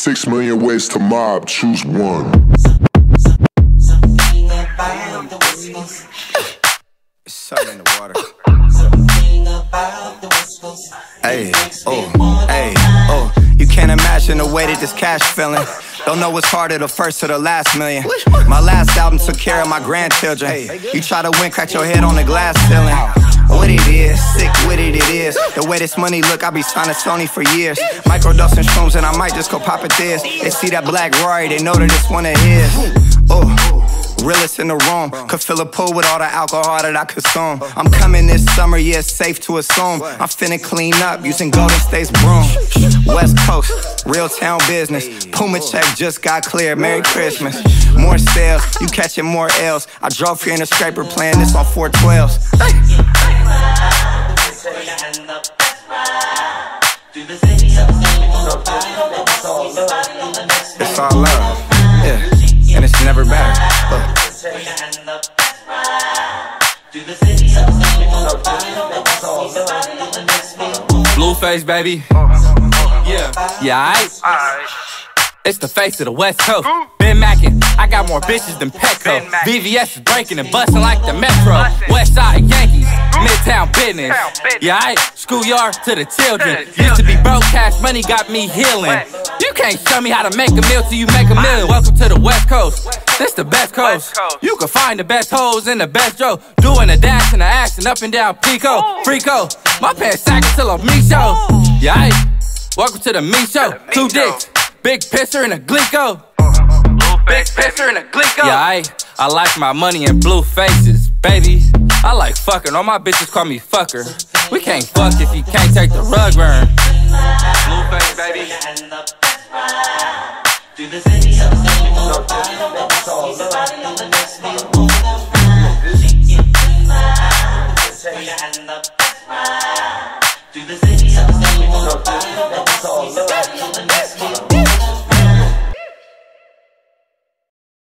Six million ways to mob, choose one. Something in the water. Hey, oh, hey, oh. You can't imagine the way that this cash feeling. Don't know what's harder, the first or the last million. My last album took care of my grandchildren. You try to win, crack your head on the glass ceiling. What it is, sick with it, it is. The way this money look, I be signing Sony for years. Microdosing shrooms, and I might just go pop it this. They see that black Rory, they know that it's one of his. Oh. Realest in the room. Could fill a pool with all the alcohol that I consume. I'm coming this summer, yeah, it's safe to assume. I'm finna clean up using Golden State's broom. West Coast, real town business. Puma check just got cleared. Merry Christmas. More sales, you catching more L's. I drove here in a scraper playing this on 412s. It's all love, yeah, and it's never better. Look. Blueface, baby. Yeah. Yeah, aight. It's the face of the West Coast. Ben Mackin, I got more bitches than Petco. VVS is breaking and busting like the Metro. Business. Yeah, aight. Schoolyard to the children. Used to be broke, cash money got me healing. You can't show me how to make a meal till you make a million. Welcome to the West Coast. This the best coast. You can find the best hoes in the best Joe. Doing the dash and the action up and down Pico. Oh. Frico. My pants sagging till I'm me show. Oh. Yeah, aight. Welcome to the me show. Two dicks. Big pisser and a glico. Big pisser and a glico. Yeah, I, I like my money in blue faces, baby. I like fucking. All my bitches call me fucker. We can't fuck if you can't take the rug burn. Blueface, baby. Do the city